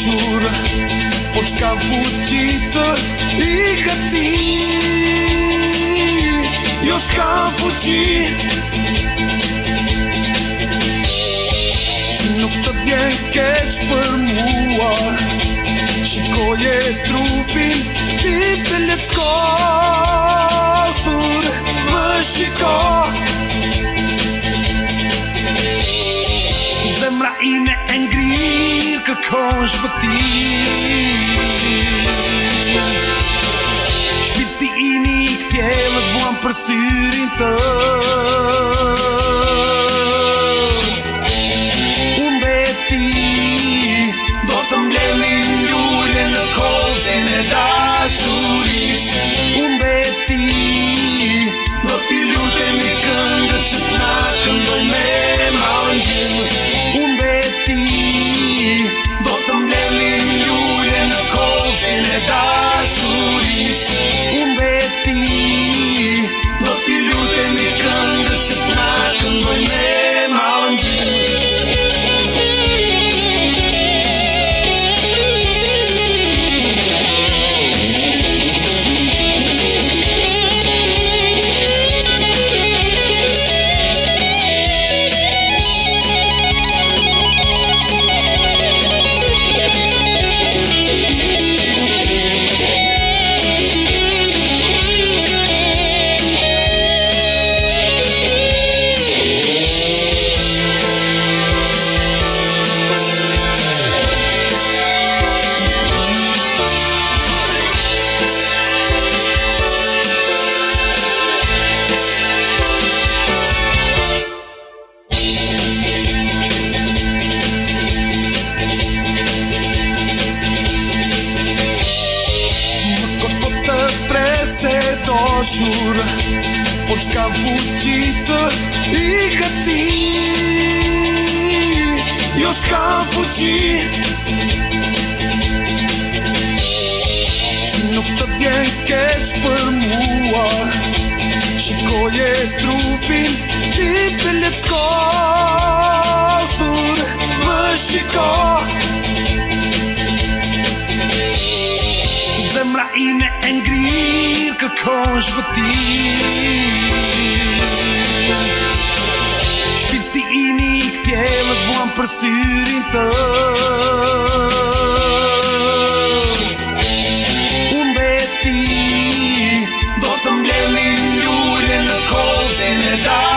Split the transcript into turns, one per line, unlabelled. jura po s'ka vuqi të i gëti Jo s'ka vuqi Nuk të vjen kesh për mua Shikoje trupin Ti të lecko Sur më shiko
Zemra ime e ngrirë kërkosh vëtirë për syrin të Unë ti Do të mbleni një në kozin e dashur
Por s'ka fuqi të i këti Jo s'ka fuqi Nuk të pjenë kesh për mua Shiko je trupin Tim të le të skosur Për shiko Vemra ime me e nga
kërkohë është vë ti Shpirti i një i këtjelë të buan për syrin të ti, Do të mbëllim një ure në kozën e dalë